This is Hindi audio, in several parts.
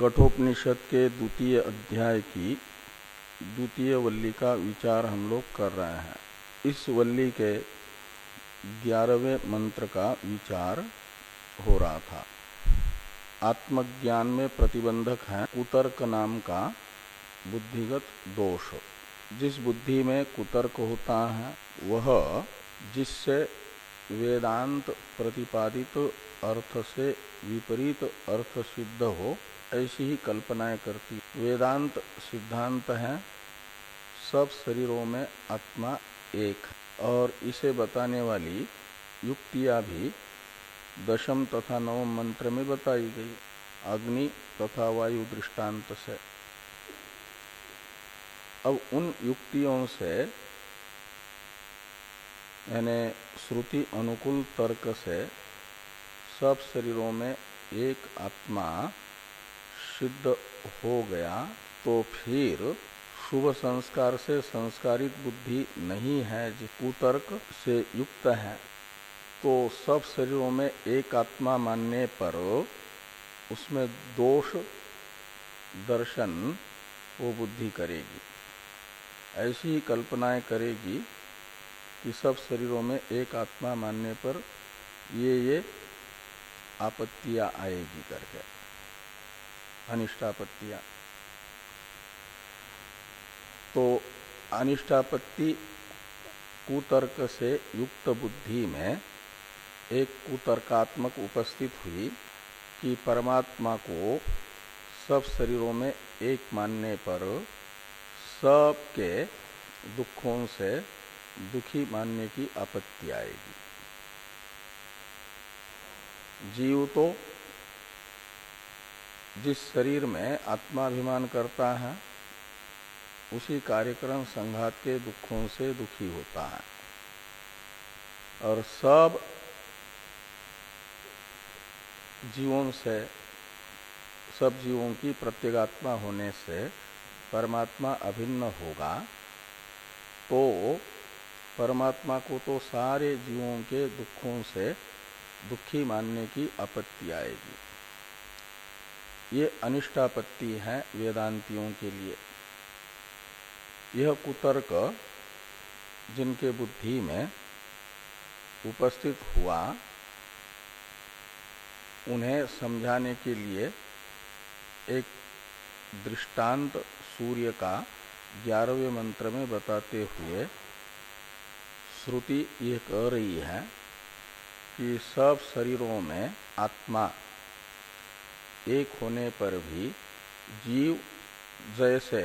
कठोपनिषद के द्वितीय अध्याय की द्वितीय वल्ली का विचार हम लोग कर रहे हैं। इस वल्ली के ग्यारहवें मंत्र का विचार हो रहा था। आत्मज्ञान में प्रतिबंधक है कुतर्क नाम का बुद्धिगत दोष। जिस बुद्धि में कुतर्क होता है, वह जिससे वेदांत प्रतिपादित अर्थ से विपरीत अर्थ सिद्ध हो ऐसी ही कल्पनाएँ करती। वेदांत सिद्धांत है, सब शरीरों में आत्मा एक और इसे बताने वाली युक्तियाँ भी दशम तथा नवम मंत्र में बताई गई। अग्नि तथा वायु दृष्टांत से। अब उन युक्तियों से, यानी श्रुति अनुकूल तर्क से, सब शरीरों में एक आत्मा सिद्ध हो गया तो फिर शुभ संस्कार से संस्कारित बुद्धि नहीं है जो कुतर्क से युक्त है। तो सब शरीरों में एक आत्मा मानने पर उसमें दोष दर्शन वो बुद्धि करेगी। ऐसी कल्पनाएँ करेगी कि सब शरीरों में एक आत्मा मानने पर ये ये आपत्तियाँ आएगी करके। अनिष्टापत्तियाँ। तो अनिष्टापत्ति कुतर्क से युक्त बुद्धि में एक कुतर्कात्मक उपस्थित हुई कि परमात्मा को सब शरीरों में एक मानने पर सबके दुखों से दुखी मानने की आपत्ति आएगी। जीव तो जिस शरीर में आत्माभिमान करता है, उसी कार्यक्रम संघात के दुखों से दुखी होता है। और सब जीवों से, सब जीवों की प्रत्येगात्मा होने से परमात्मा अभिन्न होगा तो परमात्मा को तो सारे जीवों के दुखों से दुखी मानने की आपत्ति आएगी। ये अनिष्टापत्ति है वेदांतियों के लिए। यह कुतर्क जिनके बुद्धि में उपस्थित हुआ, उन्हें समझाने के लिए एक दृष्टांत सूर्य का ग्यारहवें मंत्र में बताते हुए श्रुति ये कह रही है कि सब शरीरों में आत्मा एक होने पर भी जीव जैसे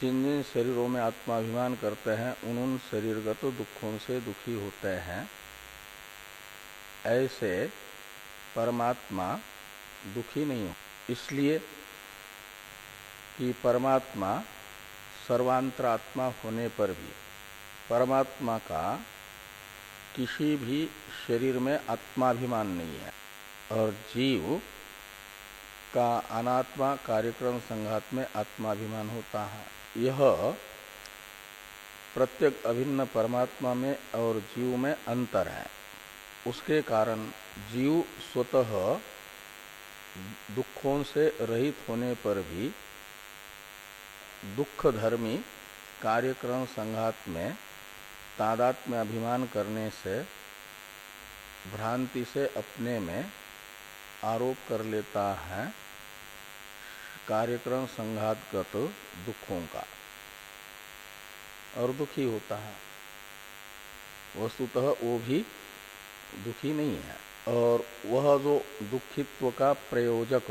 जिन जिन शरीरों में आत्माभिमान करते हैं, उन उन शरीरगत दुखों से दुखी होते हैं। ऐसे परमात्मा दुखी नहीं हो इसलिए कि परमात्मा सर्वांतरात्मा होने पर भी, परमात्मा का किसी भी शरीर में आत्माभिमान नहीं है। और जीव का अनात्मा कार्यक्रम संघात में आत्माभिमान होता है। यह प्रत्येक अभिन्न परमात्मा में और जीव में अंतर है। उसके कारण जीव स्वतः दुखों से रहित होने पर भी दुख धर्मी कार्यक्रम संघात में तादात्म्य अभिमान करने से, भ्रांति से अपने में आरोप कर लेता है। कार्यक्रम संघातगत दुखों का। और दुखी होता है। वस्तुतः वो भी दुखी नहीं है। और वह जो दुखित्व का प्रयोजक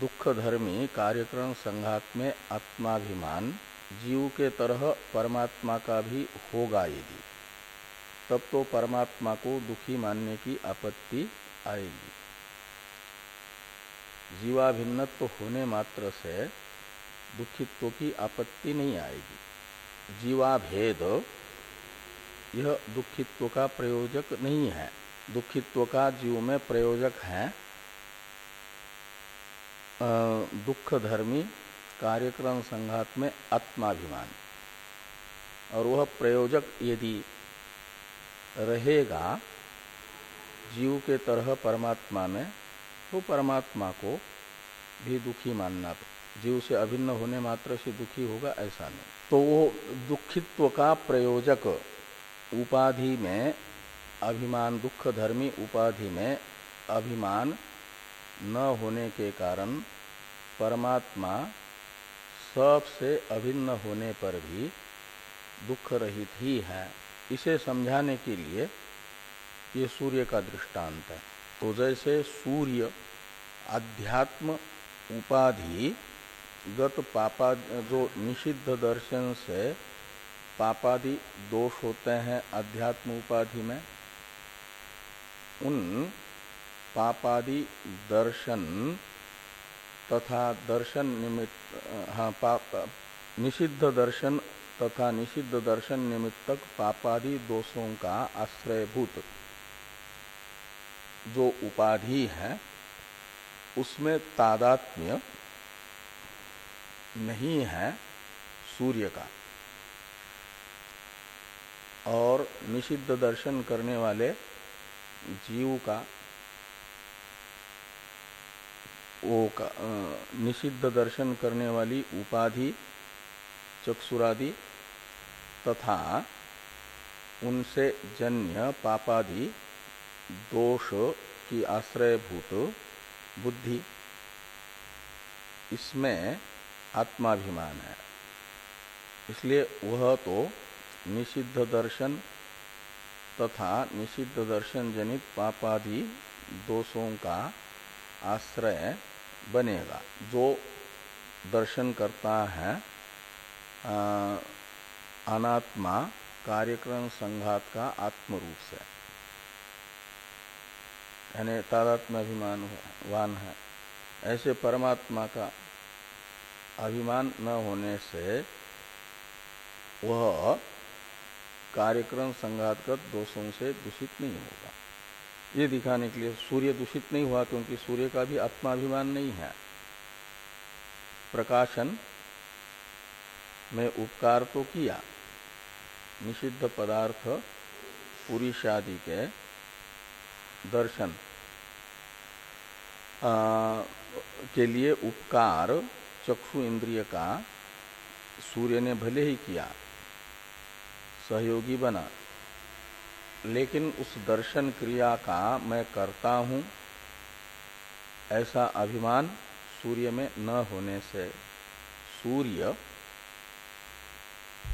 दुख धर्मी कार्यक्रम संघात में आत्माभिमान, जीव के तरह परमात्मा का भी होगा यदि, तब तो परमात्मा को दुखी मानने की आपत्ति आएगी। जीवाभिन्नत्व होने मात्र से दुखित्व की आपत्ति नहीं आएगी। जीवाभेद, यह दुखित्व का प्रयोजक नहीं है। दुखित्व का जीव में प्रयोजक है दुख धर्मी कार्यक्रम संघात में आत्माभिमान। और वह प्रयोजक यदि रहेगा, जीव के तरह परमात्मा में तो परमात्मा को भी दुखी मानना जीव से अभिन्न होने मात्र से दुखी होगा, ऐसा नहीं। तो वो दुखित्व का प्रयोजक उपाधि में अभिमान दुख धर्मी उपाधि में अभिमान न होने के कारण परमात्मा सबसे अभिन्न होने पर भी दुख रहित ही है। इसे समझाने के लिए ये सूर्य का दृष्टांत है। तो जैसे सूर्य अध्यात्म उपाधि गत पापा, जो निषिद्ध दर्शन से पापादि दोष होते हैं अध्यात्म उपाधि में, उन पापादि दर्शन तथा दर्शन निमित्त हाँ पाप, निषिद्ध दर्शन तथा निषिद्ध दर्शन निमित्तक पापादि दोषों का आश्रयभूत। जो उपाधि है उसमें तादात्म्य नहीं है सूर्य का। और निषिद्ध दर्शन करने वाले जीव का वो का, निषिद्ध दर्शन करने वाली उपाधि चक्षुरादि तथा उनसे जन्य पापादि दोष की आश्रयभूत बुद्धि। इसमें आत्माभिमान है। इसलिए वह तो निषिद्ध दर्शन तथा निषिद्ध दर्शन जनित पापादि दोषों का आश्रय बनेगा। जो दर्शन करता है आ, अनात्मा कार्यक्रम संघात का आत्म रूप से। यानी तादात्म अभिमान वान है। ऐसे परमात्मा का अभिमान न होने से वह कार्यक्रम संघातगत दोषों से दूषित नहीं होगा। ये दिखाने के लिए सूर्य दूषित नहीं हुआ क्योंकि सूर्य का भी आत्माभिमान नहीं है। प्रकाशन में उपकार तो किया। निषिद्ध पदार्थ पुरुष आदि के दर्शन के लिए उपकार चक्षु इंद्रिय का सूर्य ने भले ही किया, सहयोगी बना, लेकिन उस दर्शन क्रिया का मैं करता हूँ, ऐसा अभिमान सूर्य में न होने से। सूर्य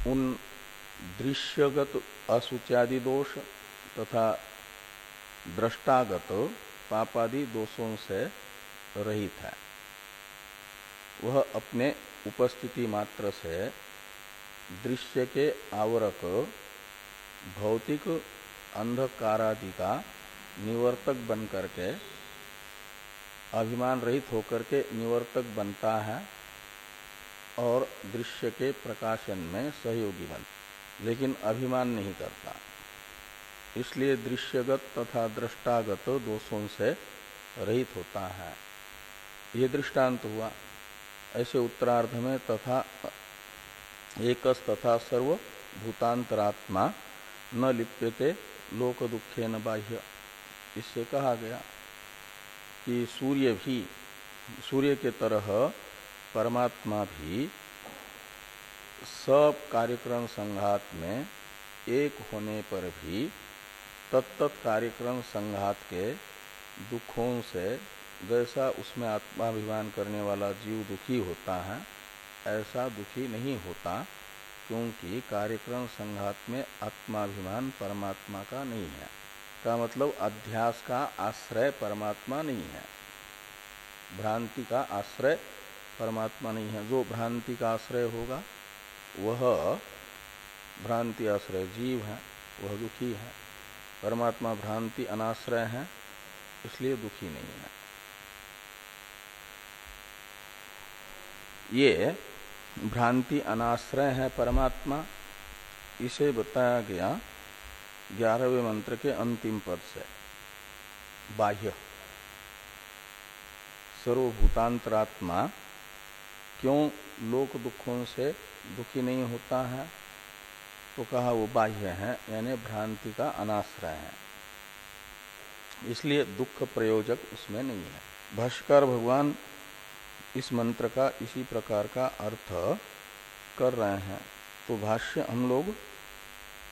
उन दृश्यगत असुचादि दोष तथा दृष्टागत पापादि दोषों से रहित है। वह अपने उपस्थिति मात्र से दृश्य के आवरक भौतिक अंधकारादि का निवर्तक बन करके अभिमान रहित होकर के निवर्तक बनता है और दृश्य के प्रकाशन में सहयोगी बन लेकिन अभिमान नहीं करता। इसलिए दृश्यगत तथा दृष्टागत दोषों से रहित होता है। ये दृष्टांत हुआ। ऐसे उत्तरार्ध में तथा एकस तथा सर्व भूतांतरात्मा न लिप्यते लोक दुखे न बाह्य। इससे कहा गया कि सूर्य भी, सूर्य के तरह परमात्मा भी सब कार्यक्रम संघात में एक होने पर भी तत्त कार्यक्रम संघात के दुखों से जैसा उसमें आत्माभिमान करने वाला जीव दुखी होता है, ऐसा दुखी नहीं होता, क्योंकि कार्यक्रम संघात में आत्माभिमान परमात्मा का नहीं है। का मतलब अध्यास का आश्रय परमात्मा नहीं है। भ्रांति का आश्रय परमात्मा नहीं है। जो भ्रांति का आश्रय होगा, वह भ्रांति आश्रय जीव है, वह दुखी है। परमात्मा भ्रांति, अनाश्रय है, इसलिए दुखी नहीं है। ये भ्रांति, अनाश्रय है परमात्मा, इसे बताया गया ग्यारहवें मंत्र के अंतिम पद से। बाह्य। सर्वभूतांतरात्मा क्यों लोक दुखों से दुखी नहीं होता है? तो कहा वो बाह्य है, यानी भ्रांति का अनाश्रय है। इसलिए दुख प्रयोजक उसमें नहीं है। भाष्कर भगवान इस मंत्र का इसी प्रकार का अर्थ कर रहे हैं। तो भाष्य हम लोग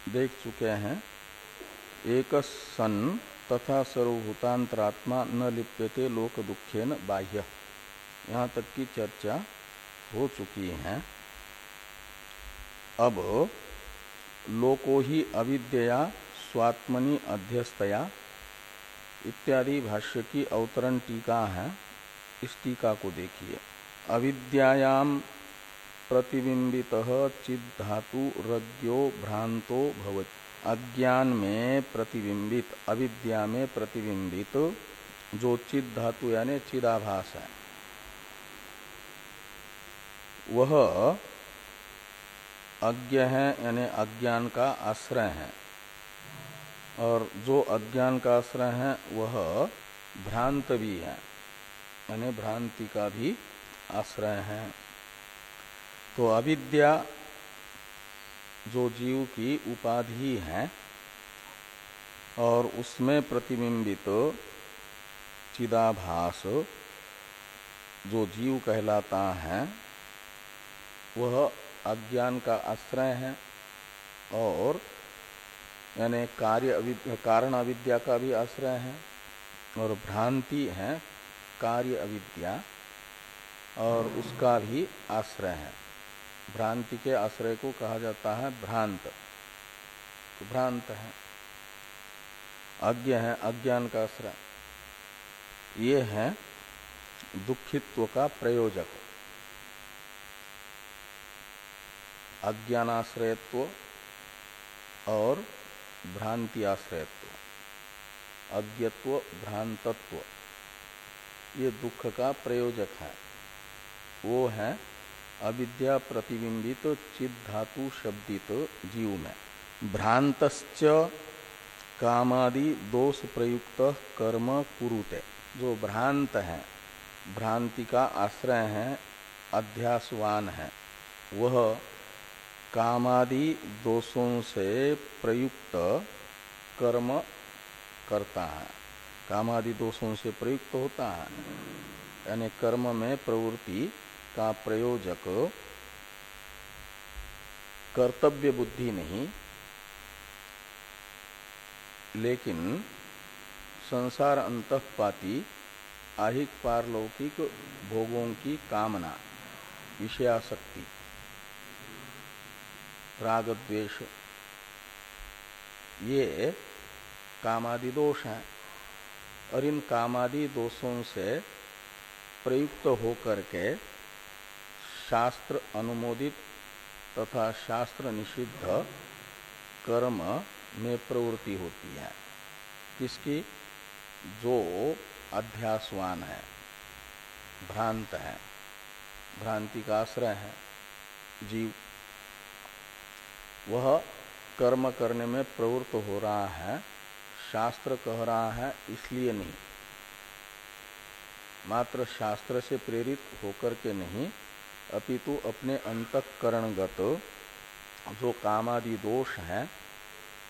देख चुके हैं, एक सन तथा सर्वभूतांतरात्मा न लिप्यते लोक दुखे न बाह्य। यहाँ तक की चर्चा हो चुकी है। अब लोको ही अविद्या स्वात्मनि अध्यस्तया इत्यादि भाष्य की अवतरण टीका है, इस टीका को देखिए। अविद्यायाम प्रतिबिंबित चिद्धातु रज्ञो भ्रांतो भवत। अज्ञान में प्रतिबिंबित, अविद्या में प्रतिबिंबित, जो चिद धातु यानी चिदाभास है। वह अज्ञ है, यानी अज्ञान का आश्रय है। और जो अज्ञान का आश्रय है, वह भ्रांत भी है, यानी भ्रांति का भी आश्रय है। तो अविद्या जो जीव की उपाधि है, और उसमें प्रतिबिंबित चिदाभास जो जीव कहलाता है, वह अज्ञान का आश्रय है और यानी कार्य कारण अविद्या का भी आश्रय है और भ्रांति है, कार्य अविद्या और उसका भी आश्रय है। भ्रांति के आश्रय को कहा जाता है भ्रांत। तो भ्रांत है। अज्ञ है, अज्ञान का आश्रय। ये है दुखित्व का प्रयोजक। अज्ञानाश्रयत्व और भ्रांति आश्रयत्व अज्ञत्व, भ्रांतत्व, ये दुख का प्रयोजक है। वो है अविद्या प्रतिबिंबित चिद धातु शब्दित जीव में। भ्रांतश्च कामादि दोष प्रयुक्त कर्म कुरुते। जो भ्रांत है, भ्रांति का आश्रय है, अध्यासवान है, वह कामादि दोषों से प्रयुक्त कर्म करता है। कामादि दोषों से प्रयुक्त होता है। यानी कर्म में प्रवृत्ति का प्रयोजक कर्तव्य बुद्धि नहीं, लेकिन संसार अंतपाती आहिक पारलौकिक भोगों की कामना विषयाशक्ति राग द्वेष ये कामादि दोष हैं और इन कामादि दोषों से प्रयुक्त होकर के शास्त्र अनुमोदित तथा शास्त्र निषिद्ध कर्म में प्रवृत्ति होती है। किसकी जो अध्यासवान है, भ्रांत है भ्रांति का आश्रय है, जीव वह कर्म करने में प्रवृत्त हो रहा है, शास्त्र कह रहा है, इसलिए नहीं। मात्र शास्त्र से प्रेरित होकर के नहीं, अपितु अपने अंतकरणगत जो कामादि दोष हैं,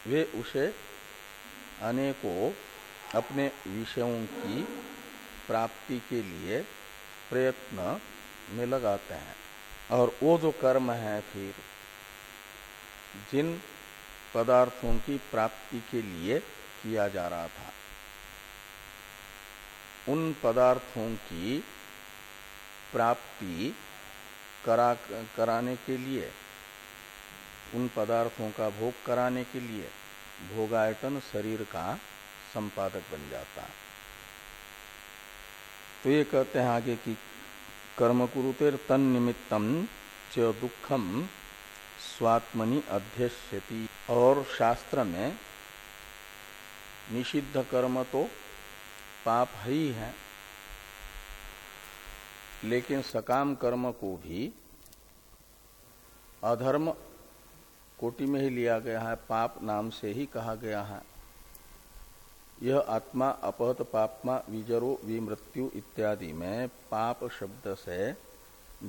वे उसे अनेकों अपने विषयों की प्राप्ति के लिए प्रयत्न में लगाते हैं। और वो जो कर्म है फिर जिन पदार्थों की प्राप्ति के लिए किया जा रहा था, उन पदार्थों की प्राप्ति करा, कराने के लिए, उन पदार्थों का भोग कराने के लिए भोगायतन शरीर का संपादक बन जाता। तो ये कहते हैं आगे कि कर्म कुरुतेर तन निमित्तम च दुखम स्वात्मनि अध्यक्षति और शास्त्र में निषिद्ध कर्म तो पाप ही है। लेकिन सकाम कर्म को भी अधर्म कोटि में ही लिया गया है, पाप नाम से ही कहा गया है। यह आत्मा, अपहत पापमा, विजरो, विमृत्यु इत्यादि में पाप शब्द से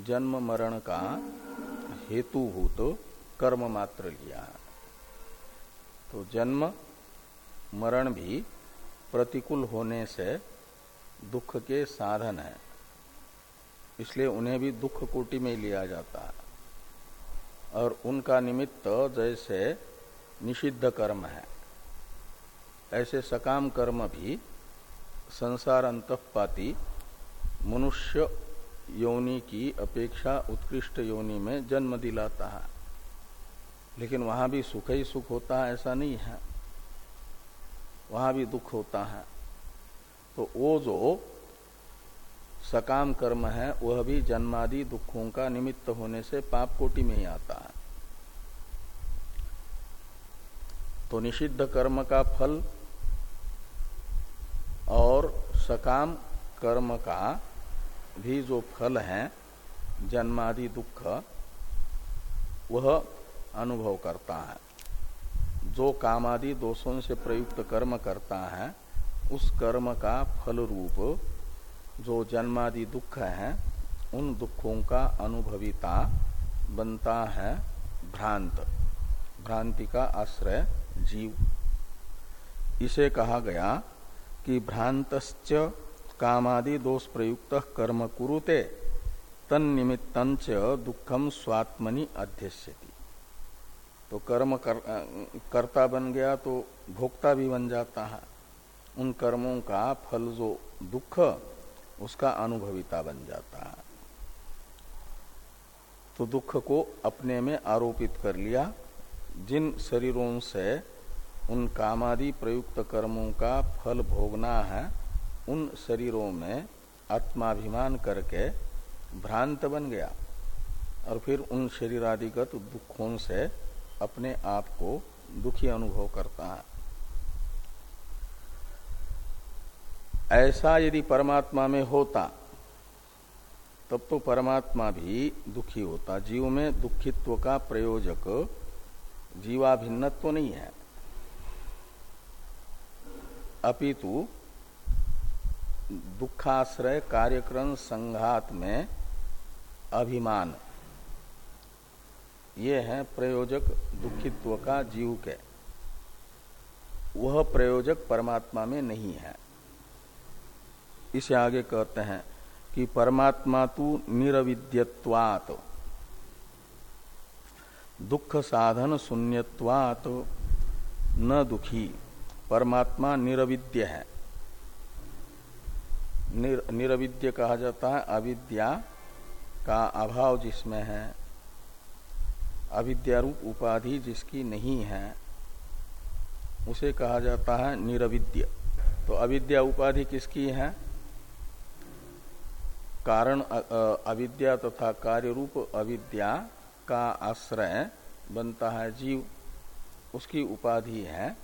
जन्म मरण का हेतुभूत कर्म मात्र लिया। है तो जन्म, मरण भी प्रतिकूल होने से दुख के साधन है। इसलिए उन्हें भी दुख कोटि में लिया जाता है। और उनका निमित्त जैसे निषिद्ध कर्म है। ऐसे सकाम कर्म भी संसार अंतपाती मनुष्य योनि की अपेक्षा उत्कृष्ट योनि में जन्म दिलाता है। लेकिन वहाँ भी सुख ही सुख होता है, ऐसा नहीं है। वहाँ भी दुख होता है। तो वो जो सकाम कर्म है, वह भी जन्मादि दुखों का निमित्त होने से पाप कोटि में ही आता है। तो निषिद्ध कर्म का फल और सकाम कर्म का भी जो फल है, जन्मादि दुख, वह अनुभव करता है। जो कामादि दोषों से प्रयुक्त कर्म करता है, उस कर्म का फल रूप जो जन्मादि दुख है, उन दुखों का अनुभविता बनता है भ्रांत। भ्रांति का आश्रय जीव। इसे कहा गया कि भ्रांतश्च कामादि दोष प्रयुक्त कर्म कुरुते तन्निमित्तंच दुखम स्वात्मनि अध्यस्यति। तो कर्म कर, कर्ता बन गया तो भोक्ता भी बन जाता है। उन कर्मों का फल जो दुख उसका अनुभविता बन जाता है। तो दुख को अपने में आरोपित कर लिया। जिन शरीरों से उन कामादि प्रयुक्त कर्मों का फल भोगना है उन शरीरों में आत्माभिमान करके भ्रांत बन गया। और फिर उन शरीरादिगत दुखों से अपने आप को दुखी अनुभव करता है। ऐसा यदि परमात्मा में होता, तब तो परमात्मा भी दुखी होता। जीव में दुखित्व का प्रयोजक जीवाभिन्नत्व तो नहीं है। अपितु दुखाश्रय कार्यक्रम संघात में अभिमान ये है प्रयोजक दुखित्व का जीव के। वह प्रयोजक परमात्मा में नहीं है। इसे आगे कहते हैं कि परमात्मा तो निरविद्यवात दुख साधन शून्यवात न दुखी। परमात्मा निरविद्य है। निर, निरविद्य कहा जाता है अविद्या का अभाव जिसमें है। अविद्यारूप उपाधि जिसकी नहीं है, उसे कहा जाता है निरविद्य। तो अविद्या उपाधि किसकी है? कारण अविद्या तथा तो कार्य रूप अविद्या का आश्रय बनता है जीव। उसकी उपाधि है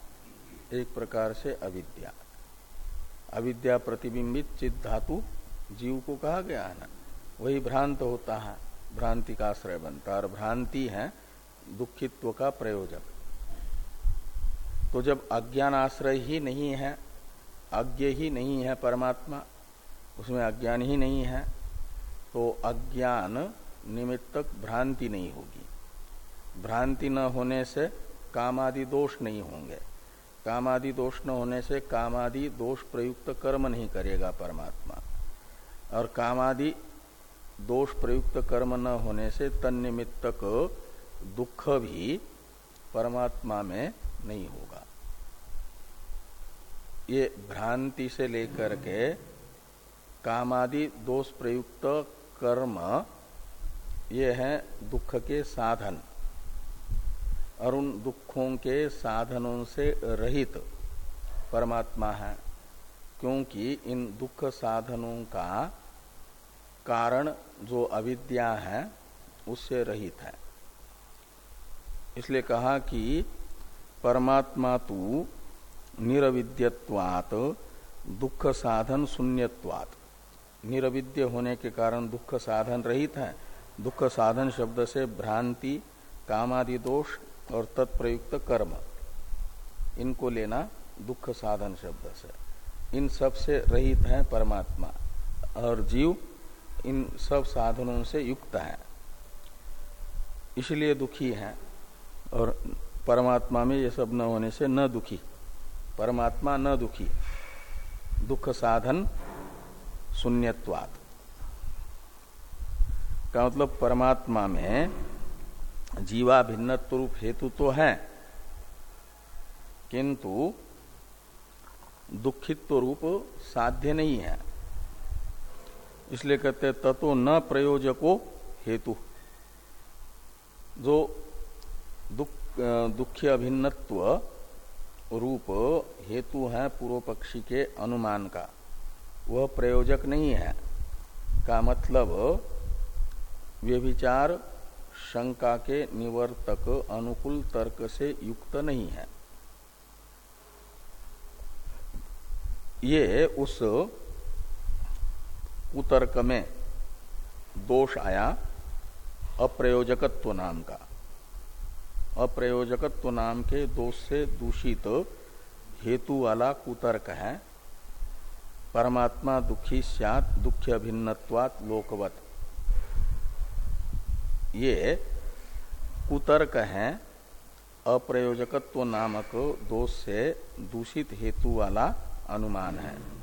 एक प्रकार से अविद्या। अविद्या प्रतिबिंबित चित धातु जीव को कहा गया है ना? वही भ्रांत होता है। भ्रांति का आश्रय बनता है और भ्रांति है दुखित्व का प्रयोजक तो जब अज्ञान आश्रय ही नहीं है, अज्ञ ही नहीं है परमात्मा, उसमें अज्ञान ही नहीं है तो अज्ञान निमित्तक भ्रांति नहीं होगी। भ्रांति न होने से कामादि दोष नहीं होंगे। कामादि दोष न होने से कामादि दोष प्रयुक्त कर्म नहीं करेगा परमात्मा। और कामादि दोष प्रयुक्त कर्म न होने से तन्निमित्तक दुख भी परमात्मा में नहीं होगा। ये भ्रांति से लेकर के कामादि दोष प्रयुक्त कर्म, ये है दुख के साधन। और उन दुखों के साधनों से रहित परमात्मा है, क्योंकि इन दुख साधनों का कारण जो अविद्या है, उससे रहित है। इसलिए कहा कि परमात्मा तो निरविद्यवात दुख साधन शून्यवात निरविद्य होने के कारण दुख साधन रहित है। दुख साधन शब्द से भ्रांति, कामादि दोष और तत्प्रयुक्त कर्म, इनको लेना दुख साधन शब्द से। इन सबसे रहित है परमात्मा। और जीव इन सब साधनों से युक्त है। इसलिए दुखी है और परमात्मा में ये सब न होने से न दुखी। परमात्मा न दुखी। दुख साधन शून्यवाद का मतलब परमात्मा में जीवा भिन्नत्व रूप हेतु तो है, किंतु दुखित्व रूप साध्य नहीं है। इसलिए कहते ततो न प्रयोजको हेतु। जो दुख दुखी अभिन्नत्व रूप हेतु है पूर्व पक्षी के अनुमान का। वह प्रयोजक नहीं है। का मतलब व्यभिचार शंका के निवर्तक अनुकूल तर्क से युक्त नहीं है। ये उस कुतर्क में दोष आया, अप्रयोजकत्व नाम का। अप्रयोजकत्व नाम के दोष से दूषित हेतु वाला कुतर्क है, परमात्मा दुखी सियात, दुख्य भिन्नवात लोकवत। ये कुतर्क है, अप्रयोजकत्व नामक दोष से दूषित हेतु वाला अनुमान है।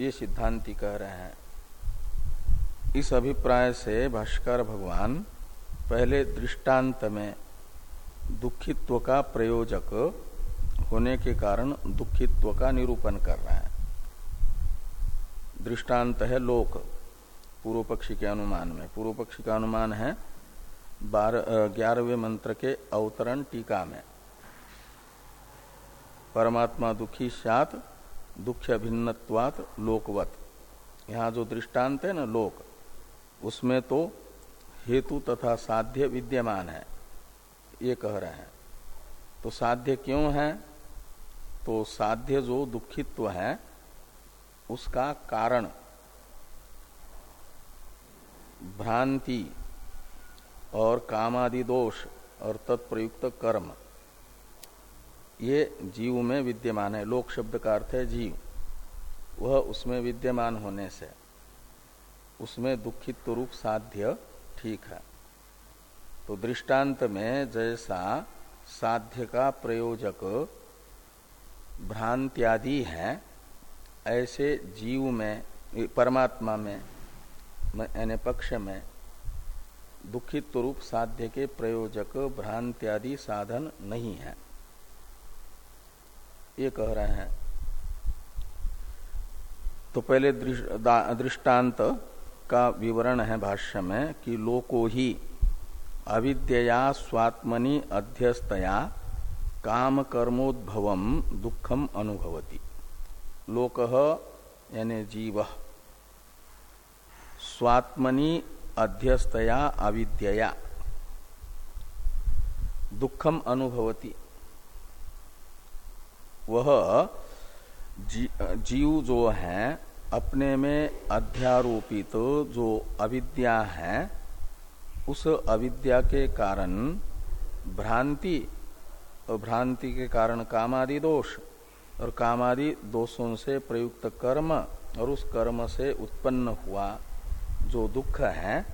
ये सिद्धांति कह रहे हैं। इस अभिप्राय से भाष्कर भगवान पहले दृष्टांत में दुखित्व का प्रयोजक होने के कारण दुखित्व का निरूपण कर रहे हैं। दृष्टांत है लोक, पूर्व पक्षी के अनुमान में। पूर्व पक्षी का अनुमान है ग्यारहवें मंत्र के अवतरण टीका में। परमात्मा दुखी सात दुख भिन्नवात लोकवत। यहाँ जो दृष्टांत है ना, लोक, उसमें तो हेतु तथा साध्य विद्यमान है, ये कह रहे हैं। तो साध्य क्यों है? तो साध्य जो दुखित्व है, उसका कारण भ्रांति और कामादि दोष और तत्प्रयुक्त कर्म। ये जीव में विद्यमान है, लोक शब्द का अर्थ है जीव। वह उसमें विद्यमान होने से, उसमें दुखित रूप साध्य ठीक है। तो दृष्टांत में जैसा साध्य का प्रयोजक भ्रांत्यादि है, ऐसे जीव में, परमात्मा में यानी पक्ष में दुखित रूप साध्य के प्रयोजक भ्रांत्यादि साधन नहीं है। ये कह रहे हैं। तो पहले दृष्टांत का विवरण है भाष्य में कि लोको ही अविद्या स्वात्मनि अध्यस्तया काम कर्मोद्भव दुखम अनुभवती। लोक यानी जीव। स्वात्मनि अध्यस्तया अविद्या दुखम अनुभवती। वह जी, जीव जो है अपने में अध्यारोपित तो जो अविद्या है उस अविद्या के कारण भ्रांति भ्रांति के कारण कामादि दोष और कामादि दोषों से प्रयुक्त कर्म और उस कर्म से उत्पन्न हुआ जो दुख है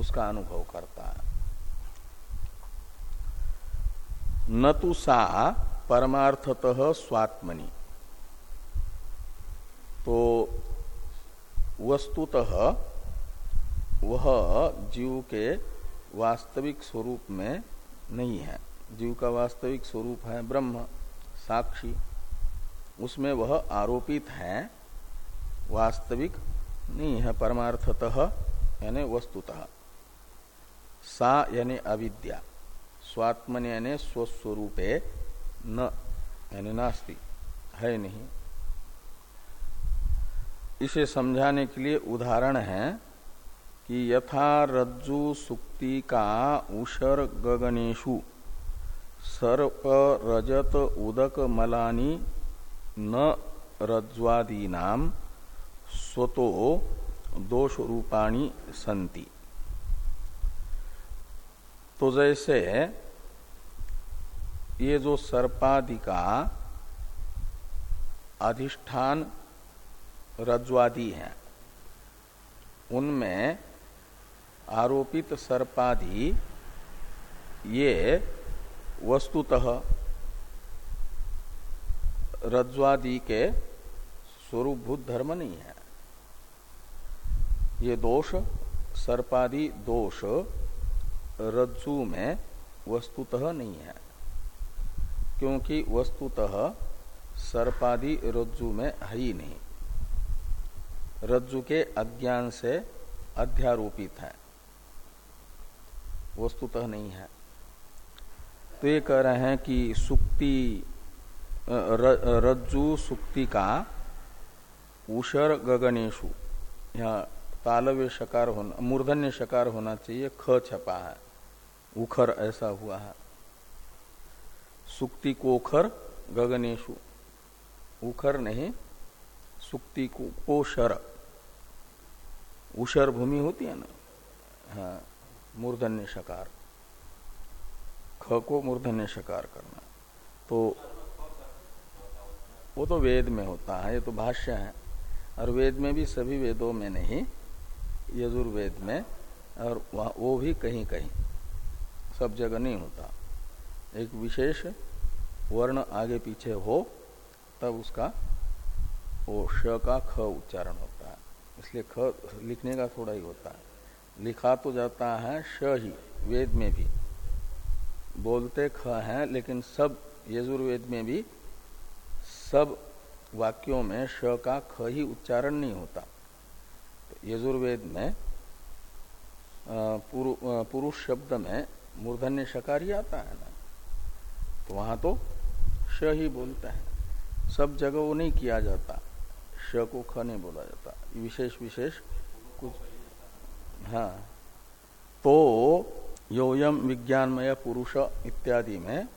उसका अनुभव करता है। न तो सा परमार्थतः स्वात्मनि। तो वस्तुतः वह जीव के वास्तविक स्वरूप में नहीं है। जीव का वास्तविक स्वरूप है ब्रह्म, साक्षी। उसमें वह आरोपित है, वास्तविक नहीं है परमार्थतः, यानी वस्तुतः। सा यानी अविद्या, स्वात्मन यानी स्वस्वरूपे न, यानी नास्ति, है नहीं। इसे समझाने के लिए उदाहरण है कि यथा रज्जु सुक्ति का उषर गगनेशु सर्प रजत उदक मलानी न रज्वादीनाम स्वतो दोष रूपाणी संति तो जैसे ये जो सर्पादि का अधिष्ठान रज्वादि है, उनमें आरोपित सर्पादि ये वस्तुतः रज्वादि के स्वरूपभूत धर्म नहीं है। ये दोष, सर्पादि दोष रज्जु में वस्तुतः नहीं है। क्योंकि वस्तुतः सर्पादि रज्जु में है ही नहीं। रज्जु के अज्ञान से अध्यारोपित है। वस्तुतः नहीं है। तो ये कह रहे हैं कि सुक्ति रज्जु सुक्ति का उषर गगनेशु, यहाँ तालव्य शकार होना, मूर्धन्य शकार होना चाहिए, ख छपा है। उखर ऐसा हुआ है। सुक्ति कोखर गगनेशु उखर नहीं सुक्ति को कोशर। उशर भूमि होती है ना? हाँ मूर्धन्य शकार। ख को मूर्धन्य शकार करना। तो वो तो वेद में होता है, ये तो भाष्य है। और वेद में भी सभी वेदों में नहीं, यजुर्वेद में, और वो भी कहीं कहीं सब जगह नहीं होता। एक विशेष वर्ण आगे पीछे हो, तब उसका वो श का ख उच्चारण होता है। इसलिए ख लिखने का थोड़ा ही होता है। लिखा तो जाता है श ही, वेद में भी। बोलते ख हैं, लेकिन सब यजुर्वेद में भी सब वाक्यों में श का ख ही उच्चारण नहीं होता। तो यजुर्वेद में पुरुष शब्द में मूर्धन्य शकार ही आता है ना। तो वहाँ तो श ही बोलते हैं। सब जगह वो नहीं किया जाता। श को ख नहीं बोला जाता। विशेष विशेष कुछ हाँ। तो योयम विज्ञानमय पुरुष इत्यादि में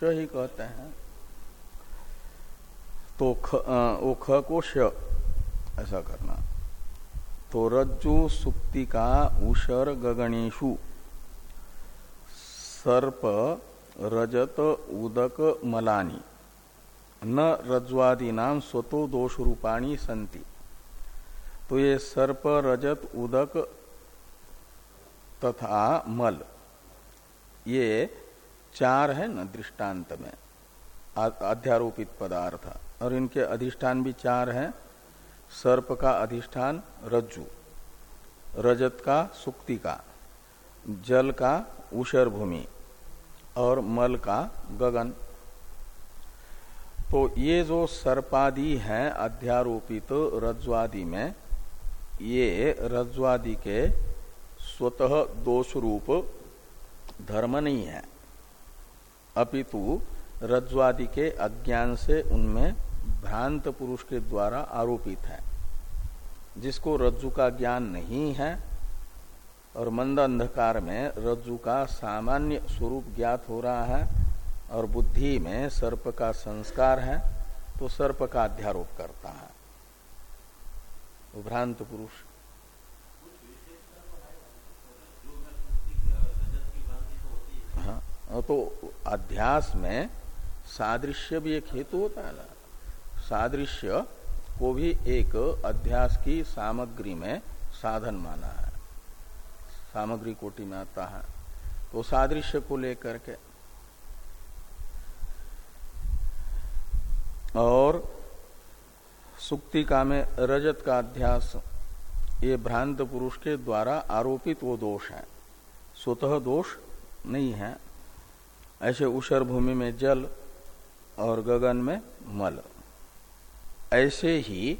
श ही कहते हैं। तो ख, वो ख को श ऐसा करना। तो रज्जु सुक्ति का उषर गगणेशु सर्प रजत उदक मलानी। न रज्वादी नाम स्वतो दोष रूपाणी संति तो ये सर्प, रजत, उदक तथा मल, ये चार है न दृष्टांत में अध्यारोपित पदार्थ। और इनके अधिष्ठान भी चार हैं, सर्प का अधिष्ठान, रज्जु, रजत का, सुक्ति का, जल का उषर भूमि और मल का गगन। तो ये जो सर्पादि है अध्यारोपित रज्वादि में, ये रज्वादि के स्वतः दोष रूप धर्म नहीं है। अपितु रज्वादि के अज्ञान से उनमें भ्रांत पुरुष के द्वारा आरोपित है। जिसको रज्जु का ज्ञान नहीं है और मंद अंधकार में रज्जु का सामान्य स्वरूप ज्ञात हो रहा है और बुद्धि में सर्प का संस्कार है तो सर्प का अध्यारोप करता है। भ्रांत पुरुष। हाँ तो अध्यास में सादृश्य भी एक हेतु होता है ना। सादृश्य को भी एक अध्यास की सामग्री में साधन माना है। सामग्री कोटि में आता है। तो सादृश्य को लेकर के। और सुक्तिका में रजत का अध्यास, ये भ्रांत पुरुष के द्वारा आरोपित वो दोष है। स्वतः दोष नहीं है। ऐसे उषर भूमि में जल और गगन में मल। ऐसे ही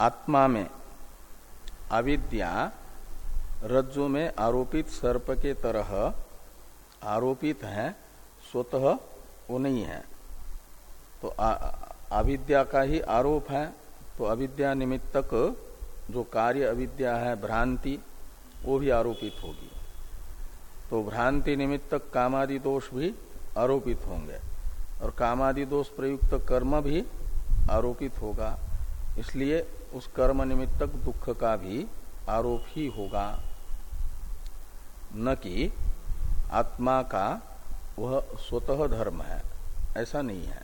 आत्मा में अविद्या रज्जु में आरोपित सर्प के तरह आरोपित हैं, स्वतः वो नहीं है। तो अविद्या का ही आरोप है। तो अविद्या निमित्तक जो कार्य अविद्या है, भ्रांति, वो भी आरोपित होगी। तो भ्रांति निमित्तक कामादि दोष भी आरोपित होंगे। और कामादि दोष प्रयुक्त कर्म भी आरोपित होगा। इसलिए उस कर्म निमित्तक दुख का भी आरोप ही होगा। न कि आत्मा का वह स्वतः धर्म है। ऐसा नहीं है।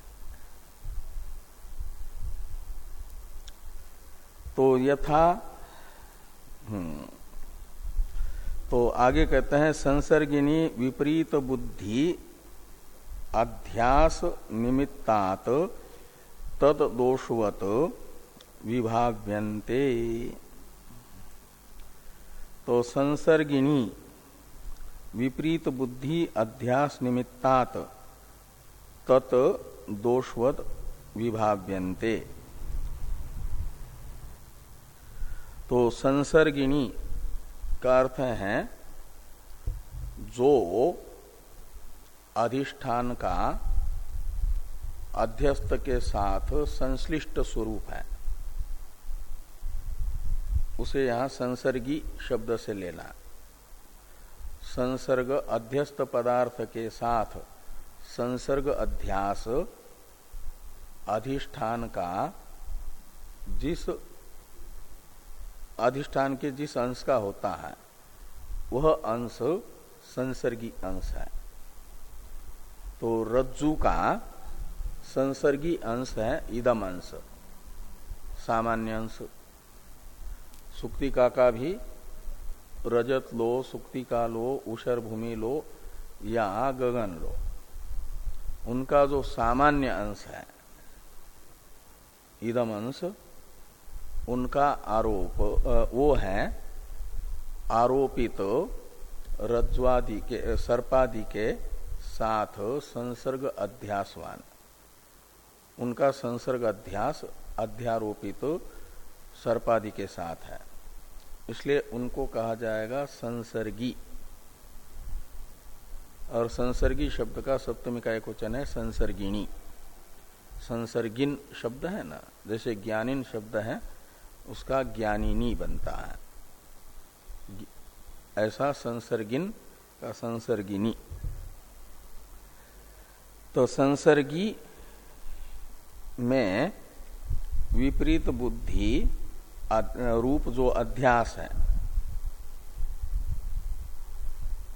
तो यथा हम्म तो आगे कहते हैं, संसर्गिनी विपरीत बुद्धि अध्यास निमित्तात तद दोषवत तो संसर्गिणी विपरीत बुद्धि अध्यास निमित्तात तत् दोषवत विभाव्यन्ते। तो संसर्गिणी का अर्थ है, जो अधिष्ठान का अध्यस्त के साथ संश्लिष्ट स्वरूप है, उसे यहाँ संसर्गी शब्द से लेना। संसर्ग अध्यस्त पदार्थ के साथ संसर्ग अध्यास अधिष्ठान का जिस अधिष्ठान के जिस अंश का होता है, वह अंश संसर्गी अंश है। तो रज्जु का संसर्गी अंश है, इदम अंश, सामान्य अंश। सुक्तिका का भी रजत लो सुक्तिका लो, उषर भूमि लो, या गगन लो। उनका जो सामान्य अंश है, इदम अंश, उनका आरोप वो है, आरोपित तो रज्वादि के, सर्पादि के साथ संसर्ग अध्यासवान। उनका संसर्ग अध्यास, अध्यारोपित तो सर्पादि के साथ है। इसलिए उनको कहा जाएगा संसर्गी। और संसर्गी शब्द का सप्तमी का एक वचन है, संसर्गिणी। संसर्गिन शब्द है ना, जैसे ज्ञानिन शब्द है, उसका ज्ञानिनी बनता है। ऐसा संसर्गिन का संसर्गिनी। तो संसर्गी में विपरीत बुद्धि रूप जो अध्यास है।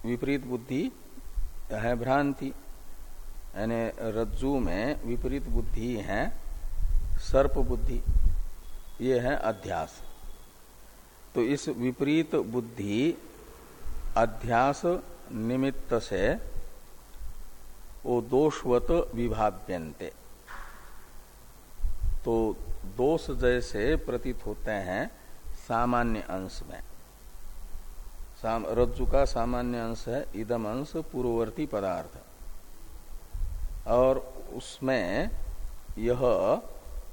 विपरीत बुद्धि है, भ्रांति। यानी रज्जु में विपरीत बुद्धि है, सर्प बुद्धि। ये है अध्यास। तो इस विपरीत बुद्धि अध्यास निमित्त से वो दोषवत विभाव्यंते तो दोष जैसे प्रतीत होते हैं सामान्य अंश में। साम, रज्जु का सामान्य अंश है इदम अंश पूर्ववर्ती पदार्थ। और उसमें यह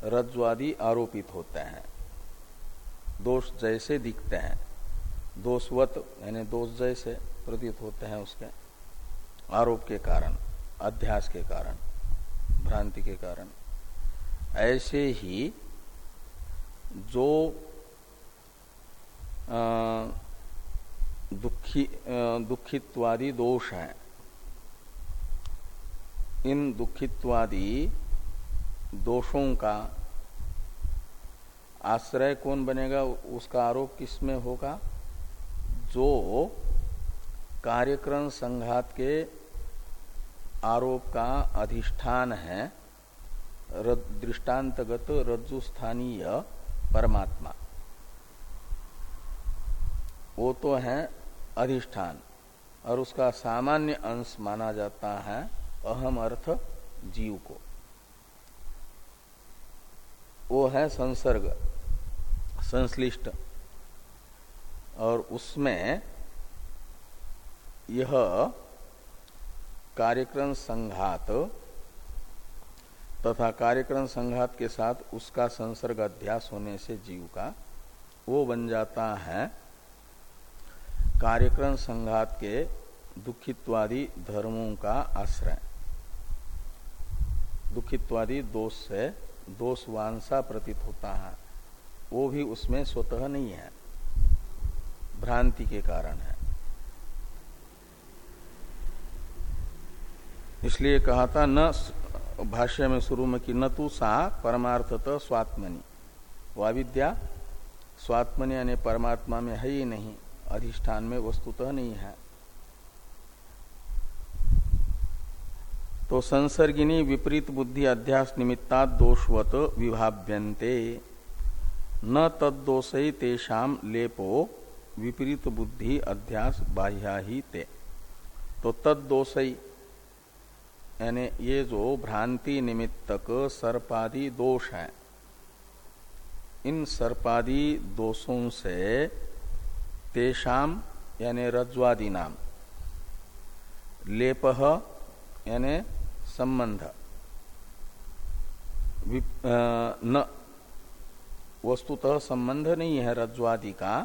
रज्ज्वादि आरोपित होते हैं। दोष जैसे दिखते हैं। दोषवत यानी दोष जैसे प्रतीत होते हैं उसके आरोप के कारण अध्यास के कारण भ्रांति के कारण। ऐसे ही जो दुखी दुखित्वादि दोष हैं, इन दुखित्वादि दोषों का आश्रय कौन बनेगा, उसका आरोप किसमें होगा? जो कार्यक्रम संघात के आरोप का अधिष्ठान है दृष्टांतगत रज्जु स्थानीय परमात्मा। वो तो है अधिष्ठान, और उसका सामान्य अंश माना जाता है अहम अर्थ जीव को। वो है संसर्ग, संश्लिष्ट, और उसमें यह कार्यक्रम संघात तथा कार्यक्रम संघात के साथ उसका संसर्ग अध्यास होने से जीव का वो बन जाता है। कार्यक्रम संघात के दुखित्वादि धर्मों का आश्रय। दुखित्वादी दोष से दोषवांसा प्रतीत होता है। वो भी उसमें स्वतः नहीं है। भ्रांति के कारण है। इसलिए कहा था, न भाष्य में शुरू में कि न तू सा परमार्थत स्वात्मनि। वह विद्या स्वात्मनि यानी परमात्मा में है ही नहीं, अधिष्ठान में वस्तुतः नहीं है। तो संसर्गिनी विपरीत बुद्धि अध्यास निमित्ता दोषवत विभाव्यन्ते। न तदोष तेषाम लेपो विपरीत बुद्धि अध्यास बाह्या ही ते तो तदोषई यानी ये जो भ्रांति निमित्तक सर्पादि दोष है, इन सर्पादि दोषों से तेषाम यानी रज्वादी नाम लेप, यानी संबंध न, वस्तुतः संबंध नहीं है रज्वादि का,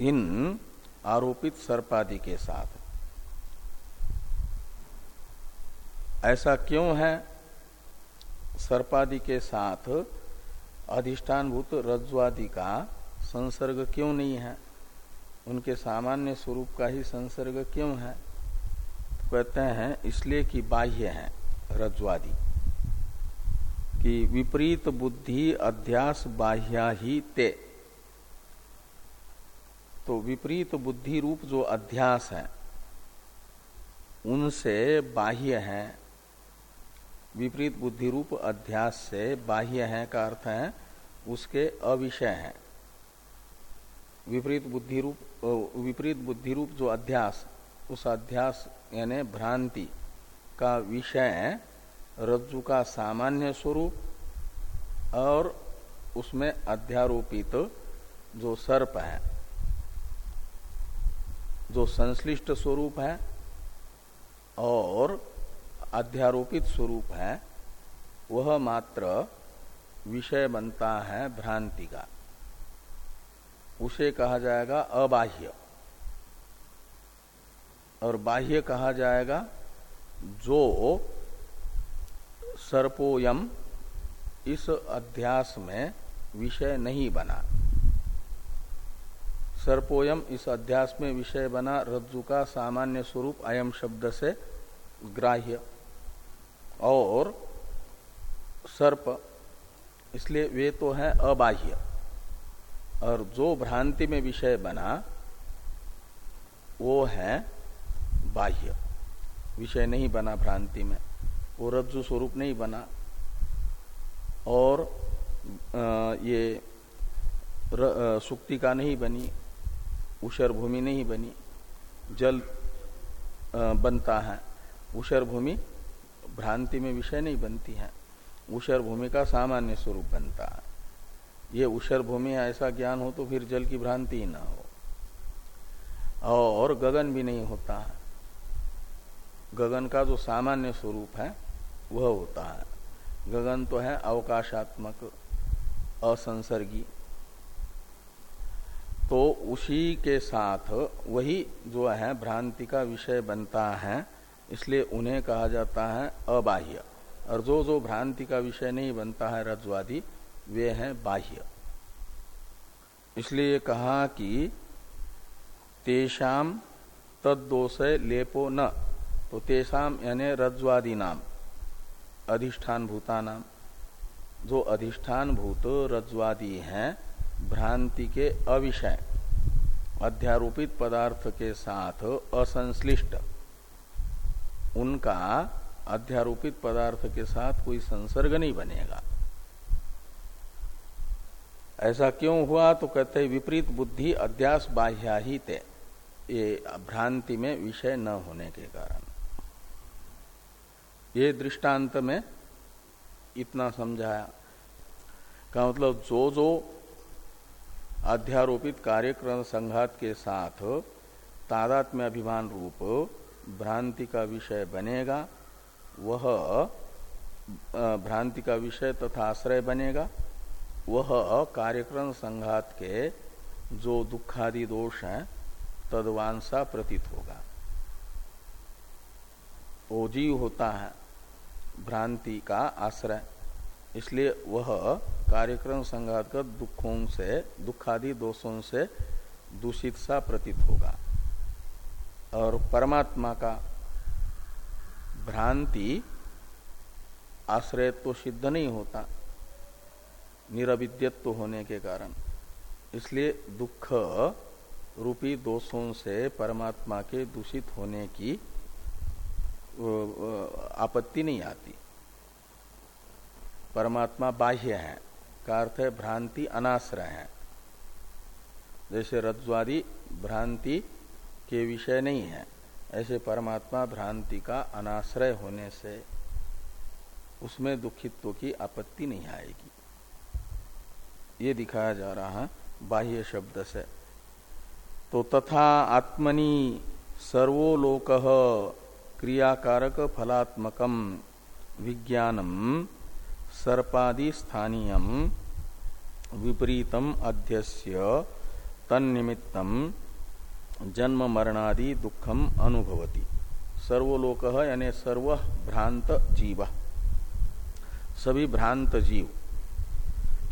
इन आरोपित सर्पादि के साथ। ऐसा क्यों है? सर्पादि के साथ अधिष्ठानभूत रज्वादि का संसर्ग क्यों नहीं है? उनके सामान्य स्वरूप का ही संसर्ग क्यों है? तो कहते हैं, इसलिए कि बाह्य है रज्वादि कि विपरीत बुद्धि अध्यास बाह्या ही ते। तो विपरीत बुद्धि रूप जो अध्यास है, उनसे बाह्य है। विपरीत बुद्धि रूप अध्यास से बाह्य है का अर्थ है, उसके अविषय है। विपरीत बुद्धि रूप विपरीत बुद्धि रूप जो अध्यास, उस अध्यास यानी भ्रांति का विषय है, रज्जु का सामान्य स्वरूप और उसमें अध्यारोपित जो सर्प है, जो संश्लिष्ट स्वरूप है और अध्यारोपित स्वरूप है, वह मात्र विषय बनता है भ्रांति का। उसे कहा जाएगा अबाह्य। और बाह्य कहा जाएगा जो सर्पोयम इस अध्यास में विषय नहीं बना। सर्पोयम इस अध्यास में विषय बना रज्जु का सामान्य स्वरूप अयम शब्द से ग्राह्य। और सर्प, इसलिए वे तो है अबाह्य। और जो भ्रांति में विषय बना, वो है बाह्य। विषय नहीं बना भ्रांति में, वो रज्जु स्वरूप नहीं बना। और ये सुक्ति का नहीं बनी, उषर भूमि नहीं बनी, जल बनता है। उषर भूमि भ्रांति में विषय नहीं बनती है। उषर भूमि का सामान्य स्वरूप बनता है। ये उषर भूमि ऐसा ज्ञान हो तो फिर जल की भ्रांति ही ना हो। और गगन भी नहीं होता है। गगन का जो सामान्य स्वरूप है, वह होता है। गगन तो है अवकाशात्मक, असंसर्गी। तो उसी के साथ वही जो है, भ्रांति का विषय बनता है। इसलिए उन्हें कहा जाता है अबाह्य। और जो जो भ्रांति का विषय नहीं बनता है रजवादी वे हैं बाह्य। इसलिए कहा कि तेषाम तदोष लेपो न। तो तेषाम यानी रज्वादी नाम अधिष्ठान भूता नाम जो अधिष्ठान भूत रज्वादी हैं, भ्रांति के अविषय, अध्यारोपित पदार्थ के साथ असंश्लिष्ट। उनका अध्यारोपित पदार्थ के साथ कोई संसर्ग नहीं बनेगा। ऐसा क्यों हुआ? तो कहते हैं, विपरीत बुद्धि अध्यास बाह्या ही। थे ये भ्रांति में विषय न होने के कारण। ये दृष्टांत में इतना समझाया। का मतलब जो जो अध्यारोपित कार्यक्रम संघात के साथ तादात्म्य अभिमान रूप भ्रांति का विषय बनेगा, वह भ्रांति का विषय तथा आश्रय बनेगा, वह कार्यक्रम संघात के जो दुखादि दोष हैं तदवांसा प्रतीत होगा। तो जीव होता है, भ्रांति का आश्रय, इसलिए वह कार्यक्रम संघात कर दुखों से, दुखादि दोषों से दूषित सा प्रतीत होगा। और परमात्मा का भ्रांति आश्रय तो सिद्ध नहीं होता, निरविद्यत्व होने के कारण। इसलिए दुख रूपी दोषों से परमात्मा के दूषित होने की आपत्ति नहीं आती। परमात्मा बाह्य है, का अर्थ है भ्रांति अनाश्रय है। जैसे रज्वादी भ्रांति के विषय नहीं है। ऐसे परमात्मा भ्रांति का अनाश्रय होने से उसमें दुखित्व की आपत्ति नहीं आएगी। ये दिखाया जा रहा है बाह्य शब्द से। तो तथा आत्मनि सर्वोलोक क्रियाकारक फलात्मकम विज्ञानम सर्पादि स्थानीय विपरीतम अध्यस्य तन्निमित्तम जन्म मरणादि दुखम अनुभवती। सर्वलोक यानी सर्व भ्रांत जीव। सभी भ्रांत जीव।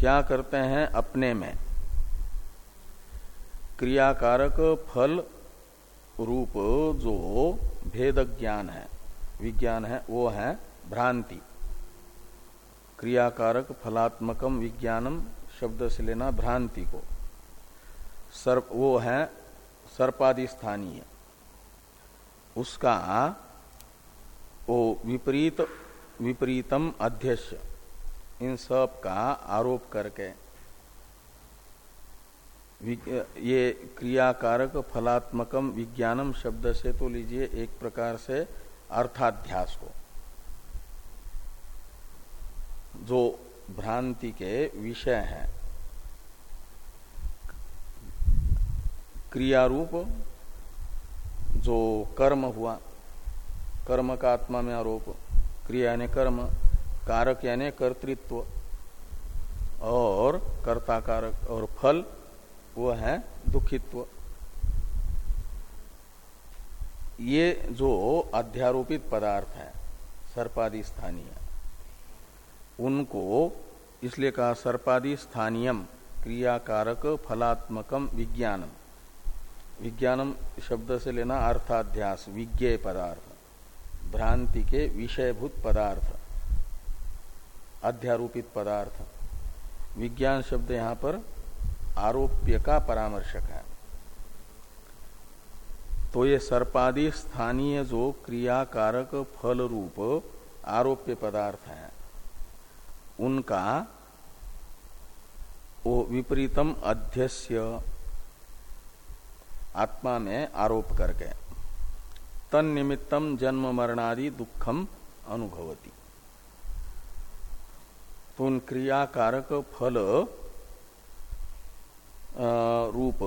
क्या करते हैं अपने में? क्रियाकारक फल रूप जो भेद ज्ञान है, विज्ञान है, वो है भ्रांति। क्रियाकारक फलात्मकम विज्ञानम शब्द से लेना भ्रांति को। सर्व वो है सर्पादि स्थानीय उसका वो विपरीत, विपरीतम अध्यक्ष, इन सब का आरोप करके ये क्रियाकारक फलात्मकम विज्ञानम शब्द से तो लीजिए एक प्रकार से अर्थाध्यास को। जो भ्रांति के विषय है क्रियारूप जो कर्म हुआ, कर्म का आत्मा में आरोप, क्रिया यानी कर्म, कारक यानी कर्तृत्व, और कर्ता कारक और फल, वो है दुखित्व। ये जो अध्यारोपित पदार्थ है, सर्पादि स्थानीय, उनको इसलिए कहा सर्पादि स्थानीयम, क्रियाकारक फलात्मकम विज्ञानम। विज्ञानम शब्द से लेना अर्थाध्यास विज्ञेय पदार्थ, भ्रांति के विषयभूत पदार्थ, अध्यारोपित पदार्थ। विज्ञान शब्द यहाँ पर आरोप्य का परामर्शक है। तो ये सर्पादि स्थानीय जो क्रियाकारक फल रूप आरोप्य पदार्थ है, उनका वो विपरीतम अध्यस्य आत्मा में आरोप करके। तन निमित्तम जन्म मरणादि दुखम अनुभवती। तो उन क्रियाकारक फल रूप,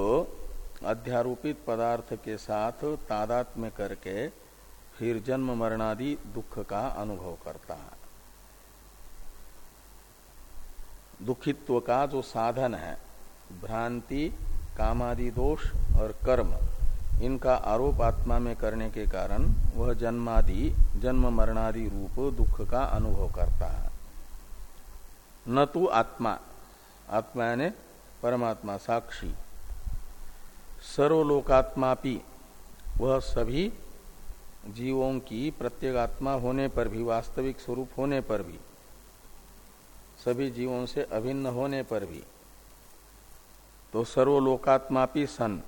अध्यारोपित पदार्थ के साथ तादात्म्य करके फिर जन्म मरणादि दुख का अनुभव करता है। दुखित्व का जो साधन है, भ्रांति कामादि दोष और कर्म, इनका आरोप आत्मा में करने के कारण वह जन्मादि, जन्म मरणादि रूप दुख का अनुभव करता है। न तो आत्मा। आत्मा यानी परमात्मा साक्षी। सर्वलोकात्मा भी वह सभी जीवों की प्रत्येगात्मा होने पर भी, वास्तविक स्वरूप होने पर भी, सभी जीवों से अभिन्न होने पर भी तो सर्वलोकात्मापि सन।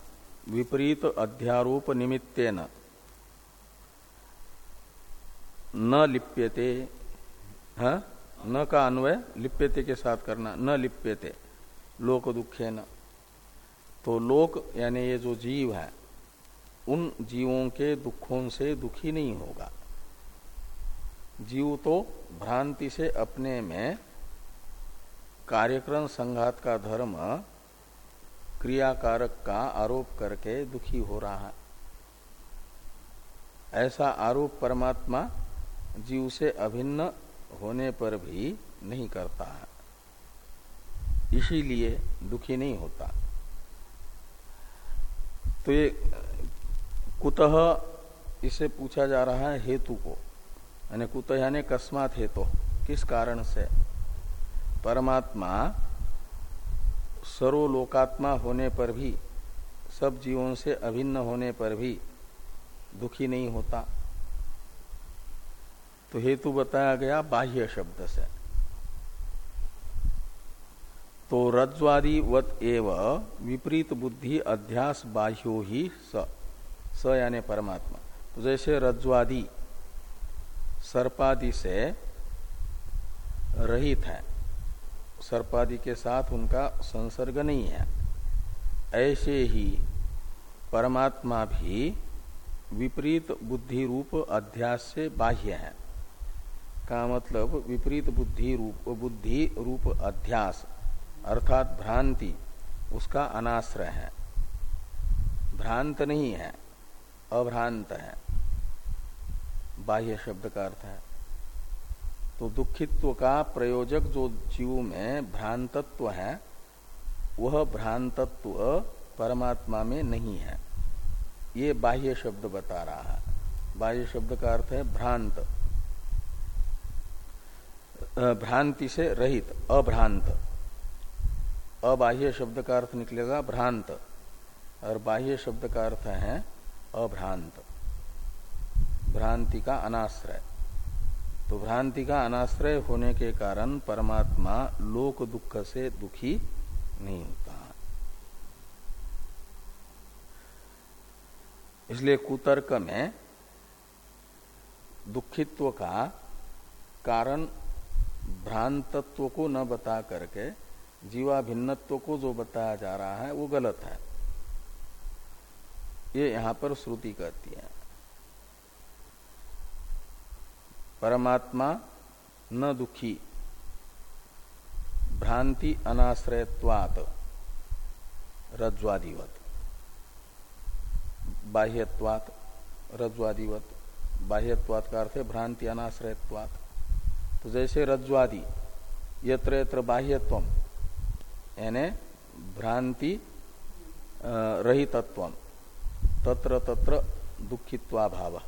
विपरीत अध्यारोप निमित्तेन। न लिप्यते। हाँ? न का अन्वय? लिप्यते के साथ करना। न लिप्यते। लोक दुखे न तो लोक यानी ये जो जीव है, उन जीवों के दुखों से दुखी नहीं होगा। जीव तो भ्रांति से अपने में कार्यक्रम संघात का धर्म क्रियाकारक का आरोप करके दुखी हो रहा है। ऐसा आरोप परमात्मा जीव से अभिन्न होने पर भी नहीं करता है। इसीलिए दुखी नहीं होता। तो ये कुतः इसे पूछा जा रहा है हेतु को। यानी कुतः यानी कस्मात हेतु। किस कारण से? परमात्मा सर्वलोकात्मा होने पर भी, सब जीवों से अभिन्न होने पर भी दुखी नहीं होता। तो हेतु बताया गया बाह्य शब्द से। तो रज्वादि वत एव विपरीत बुद्धि अध्यास बाह्यो ही स। स यानी परमात्मा। तो जैसे रज्वादि सर्पादि से रहित है सर्पादि के साथ उनका संसर्ग नहीं है। ऐसे ही परमात्मा भी विपरीत बुद्धि रूप अध्यास से बाह्य है। का मतलब विपरीत बुद्धि रूप बुद्धि रूप अध्यास, अर्थात भ्रांति, उसका अनाश्रय है। भ्रांत नहीं है, अभ्रांत है। बाह्य शब्द का अर्थ है। तो दुखित्व का प्रयोजक जो जीव में भ्रांतत्व है, वह भ्रांतत्व परमात्मा में नहीं है। ये बाह्य शब्द बता रहा है। बाह्य शब्द का अर्थ है भ्रांत। भ्रांति से रहित, अभ्रांत। अबाह्य शब्द का अर्थ निकलेगा भ्रांत। और बाह्य शब्द का अर्थ है अभ्रांत। भ्रांति का अनाश्रय। तो भ्रांति का अनाश्रय होने के कारण परमात्मा लोक दुख से दुखी नहीं होता। इसलिए कुतर्क में दुखित्व का कारण भ्रांतत्व को न बता करके जीवा भिन्नत्व को जो बताया जा रहा है, वो गलत है। ये यहाँ पर श्रुति कहती है। परमात्मा न दुखी। भ्रांति अनाश्रयत्वात। रज्वादिवत बाह्यत्वात। रज्वादिवत बाह्यत्वात का अर्थ है भ्रांति अनाश्रयत्वात। तो जैसे रज्वादि यत्र यत्र बाह्यत्व, यानी भ्रांति रहितत्व, तत्र तत्र दुखित्वाभाव।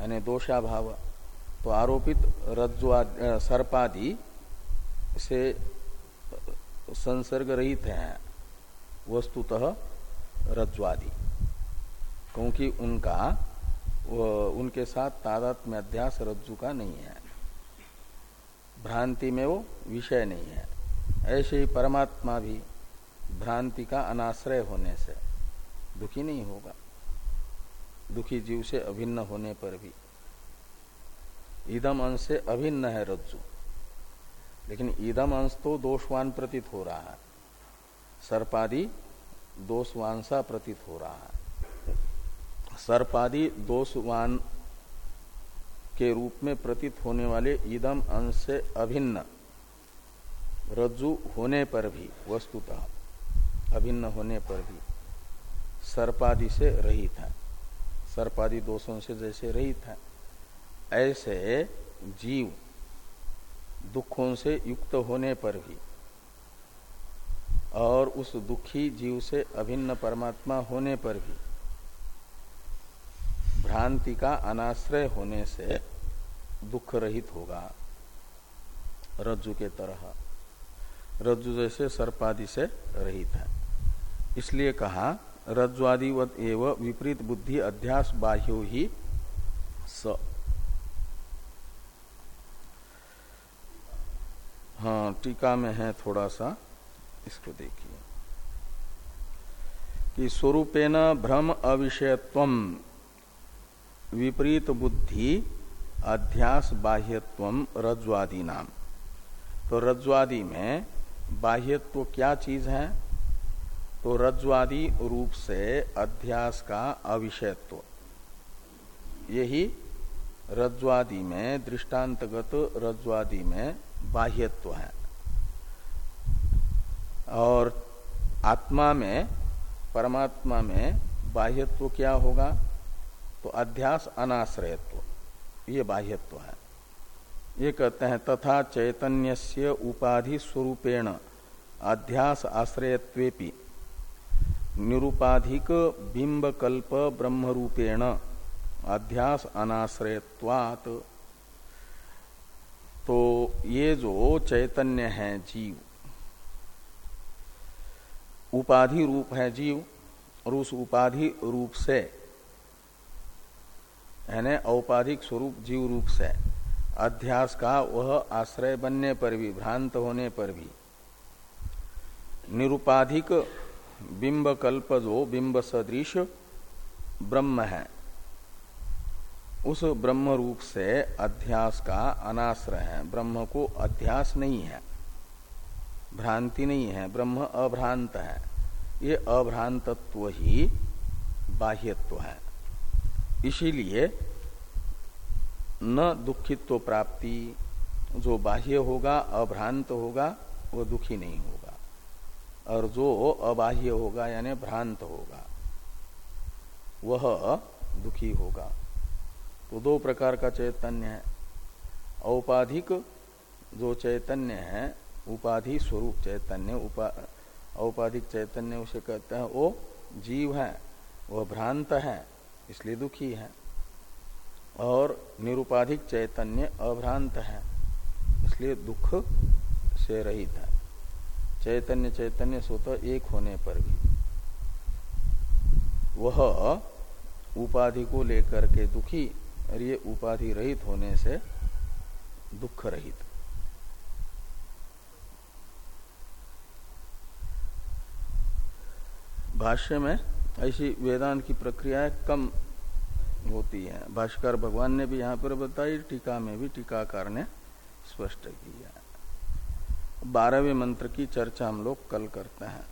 यानी दोषाभाव तो आरोपित रज्वा सर्पादि से संसर्ग रहित हैं, वस्तुतः रज्वादि क्योंकि उनका उनके साथ तादात्म्य अध्यास रज्जु का नहीं है। भ्रांति में वो विषय नहीं है। ऐसे ही परमात्मा भी भ्रांति का अनाश्रय होने से दुखी नहीं होगा। दुखी जीव से अभिन्न होने पर भी। ईदम अंश से अभिन्न है रज्जु। लेकिन ईदम अंश तो दोषवान प्रतीत हो रहा है। सर्पादि दोषवान सा प्रतीत हो रहा है। सर्पादि दोषवान के रूप में प्रतीत होने वाले ईदम अंश से अभिन्न, रज्जु होने पर भी, वस्तुतः अभिन्न होने पर भी सर्पादि से रहित है। सर्पादि दोषों से जैसे रहित है, ऐसे जीव दुखों से युक्त होने पर भी और उस दुखी जीव से अभिन्न परमात्मा होने पर भी भ्रांति का अनाश्रय होने से दुख रहित होगा रज्जु के तरह। रज्जु जैसे सर्पादि से रहित है। इसलिए कहा रज्जुआदिवत एव विपरीत बुद्धि अध्यास बाह्यो ही स। हाँ टीका में है थोड़ा सा इसको देखिए। कि स्वरूपेण भ्रम अविषयत्व, विपरीत बुद्धि अध्यास बाह्यत्व रज्वादी नाम तो रज्वादी में बाह्यत्व क्या चीज़ है? तो रज्वादी रूप से अध्यास का अविषयत्व। यही रज्वादी में, दृष्टांतगत रज्वादी में बाह्यत्व है। और आत्मा में, परमात्मा में बाह्यत्व क्या होगा? तो अध्यास अनाश्रयत्व। ये बाह्यत्व है। ये कहते हैं, तथा चैतन्य उपाधि स्वरूपेण अध्यास आश्रयत्वेपि। निरुपाधिक ब्रह्म रूपेण अध्यास अनाश्रयत्वात। तो ये जो चैतन्य है जीव, उपाधि रूप है जीव, और उस उपाधि रूप से, यानी औपाधिक स्वरूप जीव रूप से, अध्यास का वह आश्रय बनने पर भी, भ्रांत होने पर भी, निरुपाधिक बिंब कल्प जो बिंब सदृश ब्रह्म। है उस ब्रह्म रूप से अध्यास का अनाश्रय है। ब्रह्म को अध्यास नहीं है। भ्रांति नहीं है। ब्रह्म अभ्रांत है। ये अभ्रांतत्व ही बाह्यत्व है। इसीलिए न दुखित्व प्राप्ति, जो बाह्य होगा, अभ्रांत होगा, वो दुखी नहीं होगा। और जो अबाह्य होगा, यानी भ्रांत होगा, वह दुखी होगा। तो दो प्रकार का चैतन्य है। औपाधिक जो चैतन्य है, उपाधि स्वरूप चैतन्य, उपा, औपाधिक चैतन्य उसे कहते हैं, वो जीव है, वह भ्रांत है, इसलिए दुखी है। और निरुपाधिक चैतन्य अभ्रांत है, इसलिए दुख से रहित है। चैतन्य चैतन्य स्वतः एक होने पर भी वह उपाधि को लेकर के दुखी और ये उपाधि रहित होने से दुख रहित। भाष्य में ऐसी वेदांत की प्रक्रियाएँ कम होती है। भाष्कर भगवान ने भी यहाँ पर बताई, टीका में भी टीकाकार ने स्पष्ट किया। बारहवें मंत्र की चर्चा हम लोग कल करते हैं।